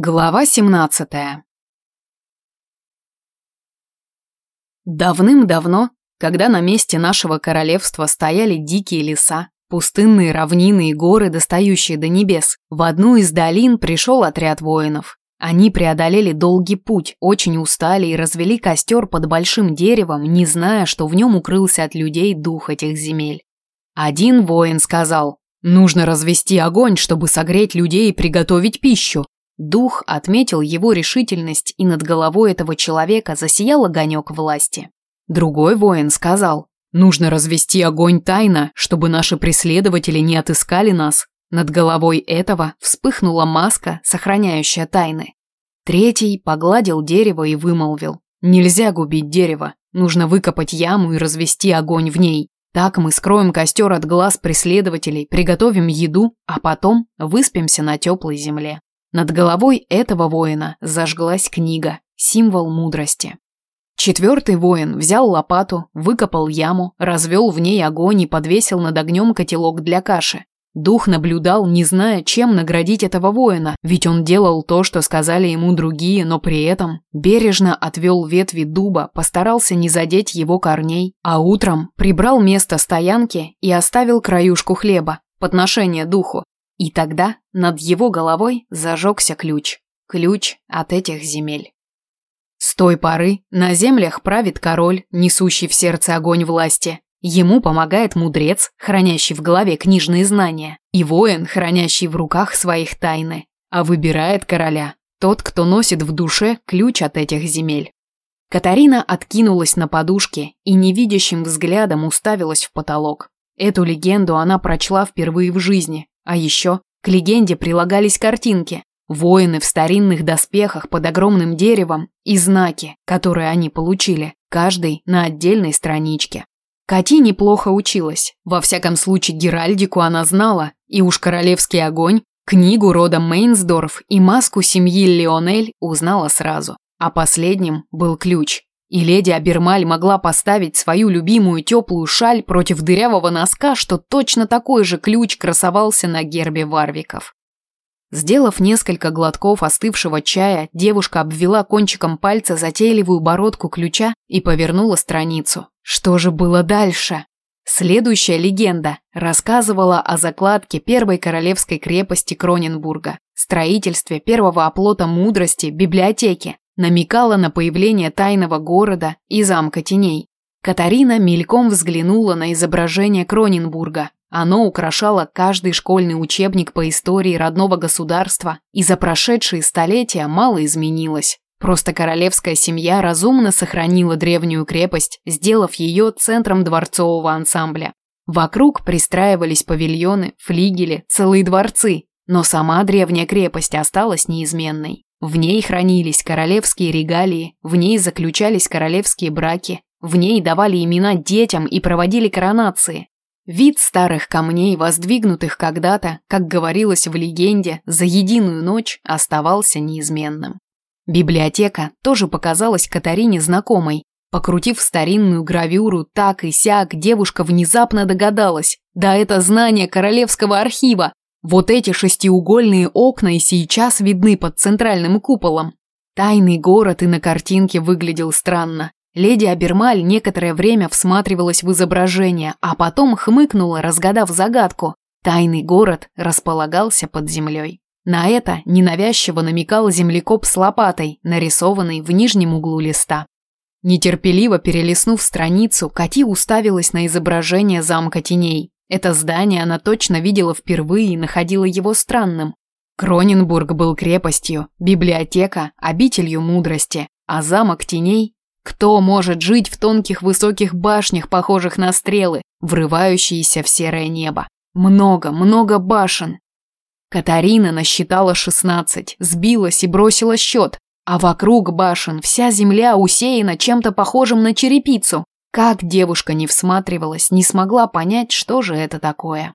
Глава 17 Давным-давно, когда на месте нашего королевства стояли дикие леса, пустынные равнины и горы, достающие до небес, в одну из долин пришел отряд воинов. Они преодолели долгий путь, очень устали и развели костер под большим деревом, не зная, что в нем укрылся от людей дух этих земель. Один воин сказал, «Нужно развести огонь, чтобы согреть людей и приготовить пищу. Дух отметил его решительность, и над головой этого человека засиял огонек власти. Другой воин сказал, «Нужно развести огонь тайно, чтобы наши преследователи не отыскали нас». Над головой этого вспыхнула маска, сохраняющая тайны. Третий погладил дерево и вымолвил, «Нельзя губить дерево, нужно выкопать яму и развести огонь в ней. Так мы скроем костер от глаз преследователей, приготовим еду, а потом выспимся на теплой земле». Над головой этого воина зажглась книга, символ мудрости. Четвертый воин взял лопату, выкопал яму, развел в ней огонь и подвесил над огнем котелок для каши. Дух наблюдал, не зная, чем наградить этого воина, ведь он делал то, что сказали ему другие, но при этом бережно отвел ветви дуба, постарался не задеть его корней, а утром прибрал место стоянки и оставил краюшку хлеба, подношение духу, и тогда над его головой зажегся ключ. Ключ от этих земель. С той поры на землях правит король, несущий в сердце огонь власти. Ему помогает мудрец, хранящий в голове книжные знания, и воин, хранящий в руках своих тайны. А выбирает короля тот, кто носит в душе ключ от этих земель. Катарина откинулась на подушке и невидящим взглядом уставилась в потолок. Эту легенду она прочла впервые в жизни, а еще к легенде прилагались картинки. Воины в старинных доспехах под огромным деревом и знаки, которые они получили, каждый на отдельной страничке. Кати неплохо училась. Во всяком случае, Геральдику она знала, и уж королевский огонь, книгу рода Мейнсдорф и маску семьи Леонель узнала сразу. А последним был ключ. И леди Абермаль могла поставить свою любимую теплую шаль против дырявого носка, что точно такой же ключ красовался на гербе Варвиков. Сделав несколько глотков остывшего чая, девушка обвела кончиком пальца затейливую бородку ключа и повернула страницу. Что же было дальше? Следующая легенда рассказывала о закладке первой королевской крепости Кроненбурга, строительстве первого оплота мудрости, библиотеки, намекала на появление тайного города и замка теней. Катарина мельком взглянула на изображение Кроненбурга. Оно украшало каждый школьный учебник по истории родного государства, и за прошедшие столетия мало изменилось. Просто королевская семья разумно сохранила древнюю крепость, сделав ее центром дворцового ансамбля. Вокруг пристраивались павильоны, флигели, целые дворцы, но сама древняя крепость осталась неизменной. В ней хранились королевские регалии, в ней заключались королевские браки, в ней давали имена детям и проводили коронации. Вид старых камней, воздвигнутых когда-то, как говорилось в легенде, за единую ночь оставался неизменным. Библиотека тоже показалась Катарине знакомой. Покрутив старинную гравюру так и сяк, девушка внезапно догадалась. Да это знание королевского архива. Вот эти шестиугольные окна и сейчас видны под центральным куполом. Тайный город и на картинке выглядел странно. Леди Абермаль некоторое время всматривалась в изображение, а потом хмыкнула, разгадав загадку. Тайный город располагался под землей. На это ненавязчиво намекал землекоп с лопатой, нарисованный в нижнем углу листа. Нетерпеливо перелистнув страницу, Кати уставилась на изображение замка теней. Это здание она точно видела впервые и находила его странным. Кроненбург был крепостью, библиотека – обителью мудрости, а замок теней – кто может жить в тонких высоких башнях, похожих на стрелы, врывающиеся в серое небо? Много, много башен. Катарина насчитала шестнадцать, сбилась и бросила счет, а вокруг башен вся земля усеяна чем-то похожим на черепицу. Как девушка не всматривалась, не смогла понять, что же это такое.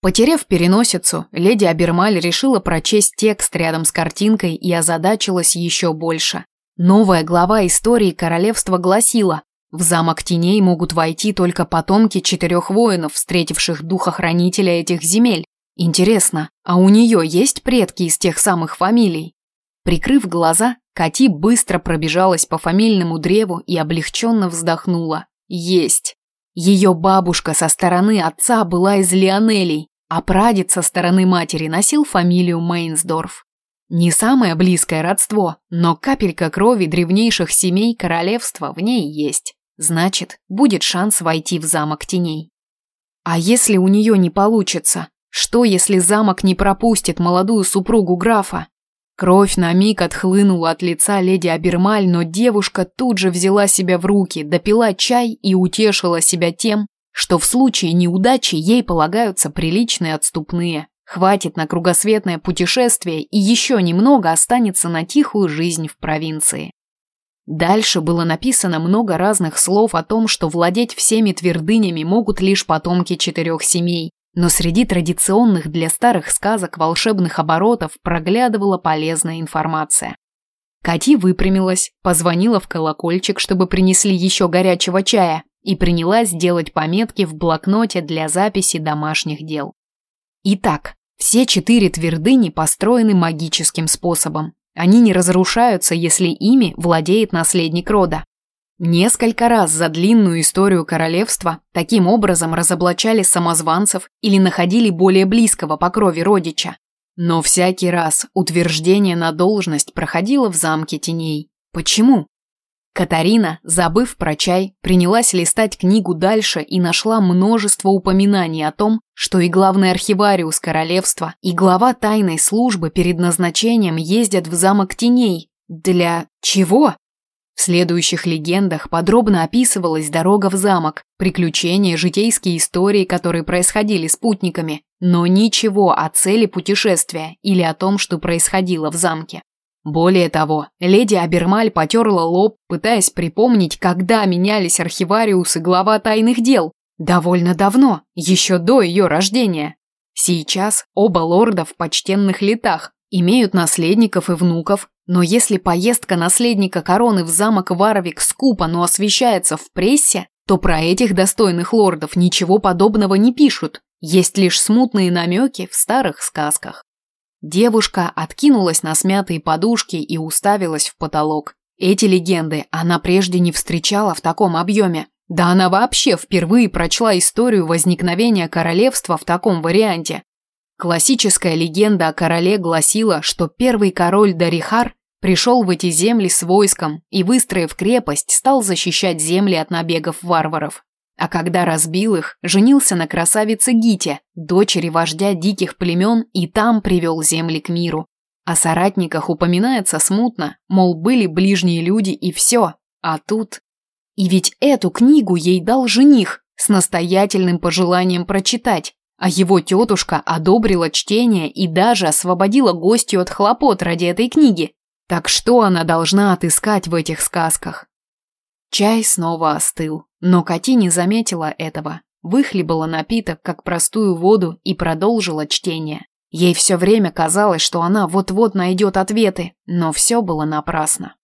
Потерев переносицу, леди Абермаль решила прочесть текст рядом с картинкой и озадачилась еще больше. Новая глава истории королевства гласила, в замок теней могут войти только потомки четырех воинов, встретивших духохранителя этих земель. Интересно, а у нее есть предки из тех самых фамилий? Прикрыв глаза, Кати быстро пробежалась по фамильному древу и облегченно вздохнула. Есть! Ее бабушка со стороны отца была из Лионелей, а прадед со стороны матери носил фамилию Мейнсдорф. Не самое близкое родство, но капелька крови древнейших семей королевства в ней есть. Значит, будет шанс войти в замок теней. А если у нее не получится? Что, если замок не пропустит молодую супругу графа? Кровь на миг отхлынула от лица леди Абермаль, но девушка тут же взяла себя в руки, допила чай и утешила себя тем, что в случае неудачи ей полагаются приличные отступные. Хватит на кругосветное путешествие и еще немного останется на тихую жизнь в провинции. Дальше было написано много разных слов о том, что владеть всеми твердынями могут лишь потомки четырех семей, но среди традиционных для старых сказок волшебных оборотов проглядывала полезная информация. Кати выпрямилась, позвонила в колокольчик, чтобы принесли еще горячего чая, и принялась делать пометки в блокноте для записи домашних дел. Итак, все четыре твердыни построены магическим способом. Они не разрушаются, если ими владеет наследник рода. Несколько раз за длинную историю королевства таким образом разоблачали самозванцев или находили более близкого по крови родича. Но всякий раз утверждение на должность проходило в замке теней. Почему? Катарина, забыв про чай, принялась листать книгу дальше и нашла множество упоминаний о том, что и главный архивариус королевства, и глава тайной службы перед назначением ездят в замок теней. Для чего? В следующих легендах подробно описывалась дорога в замок, приключения, житейские истории, которые происходили с путниками, но ничего о цели путешествия или о том, что происходило в замке. Более того, леди Абермаль потерла лоб, пытаясь припомнить, когда менялись архивариус и глава тайных дел. Довольно давно, еще до ее рождения. Сейчас оба лорда в почтенных летах, имеют наследников и внуков, но если поездка наследника короны в замок Варовик скупо, но освещается в прессе, то про этих достойных лордов ничего подобного не пишут. Есть лишь смутные намеки в старых сказках. Девушка откинулась на смятые подушки и уставилась в потолок. Эти легенды она прежде не встречала в таком объеме. Да она вообще впервые прочла историю возникновения королевства в таком варианте. Классическая легенда о короле гласила, что первый король Дарихар Пришел в эти земли с войском и, выстроив крепость, стал защищать земли от набегов варваров. А когда разбил их, женился на красавице Гите, дочери вождя диких племен, и там привел земли к миру. О соратниках упоминается смутно, мол, были ближние люди и все, а тут... И ведь эту книгу ей дал жених с настоятельным пожеланием прочитать, а его тетушка одобрила чтение и даже освободила гостью от хлопот ради этой книги. Так что она должна отыскать в этих сказках? Чай снова остыл, но Кати не заметила этого. Выхлебала напиток, как простую воду, и продолжила чтение. Ей все время казалось, что она вот-вот найдет ответы, но все было напрасно.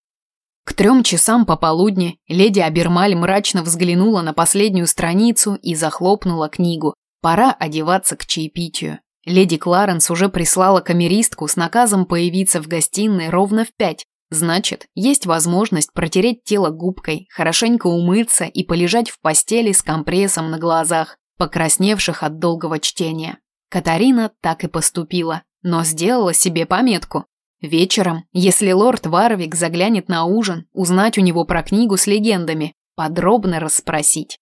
К трем часам пополудни леди Абермаль мрачно взглянула на последнюю страницу и захлопнула книгу. Пора одеваться к чаепитию. Леди Кларенс уже прислала камеристку с наказом появиться в гостиной ровно в пять. Значит, есть возможность протереть тело губкой, хорошенько умыться и полежать в постели с компрессом на глазах, покрасневших от долгого чтения. Катарина так и поступила, но сделала себе пометку. Вечером, если лорд Варвик заглянет на ужин, узнать у него про книгу с легендами, подробно расспросить.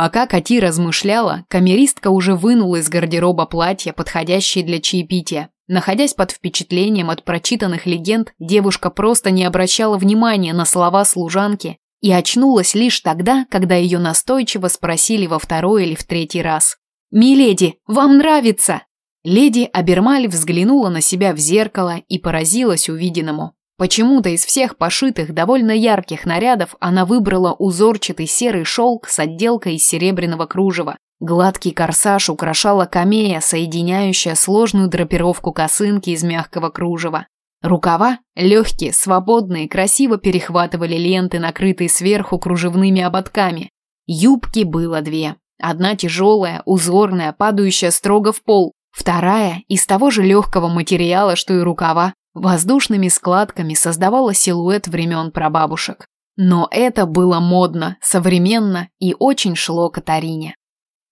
Пока Кати размышляла, камеристка уже вынула из гардероба платье, подходящее для чаепития. Находясь под впечатлением от прочитанных легенд, девушка просто не обращала внимания на слова служанки и очнулась лишь тогда, когда ее настойчиво спросили во второй или в третий раз. «Миледи, вам нравится?» Леди Абермаль взглянула на себя в зеркало и поразилась увиденному. Почему-то из всех пошитых довольно ярких нарядов она выбрала узорчатый серый шелк с отделкой из серебряного кружева. Гладкий корсаж украшала камея, соединяющая сложную драпировку косынки из мягкого кружева. Рукава, легкие, свободные, красиво перехватывали ленты, накрытые сверху кружевными ободками. Юбки было две. Одна тяжелая, узорная, падающая строго в пол. Вторая, из того же легкого материала, что и рукава, воздушными складками создавала силуэт времен прабабушек. Но это было модно, современно и очень шло Катарине.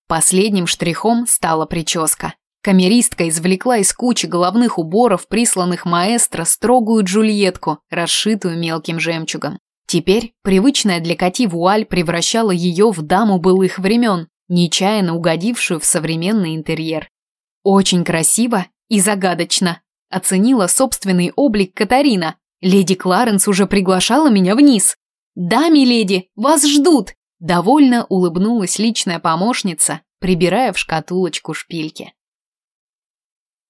Последним штрихом стала прическа. Камеристка извлекла из кучи головных уборов, присланных маэстро, строгую джульетку, расшитую мелким жемчугом. Теперь привычная для Кати вуаль превращала ее в даму былых времен, нечаянно угодившую в современный интерьер. Очень красиво и загадочно. Оценила собственный облик Катарина. Леди Кларенс уже приглашала меня вниз. «Да, миледи, вас ждут!» Довольно улыбнулась личная помощница, прибирая в шкатулочку шпильки.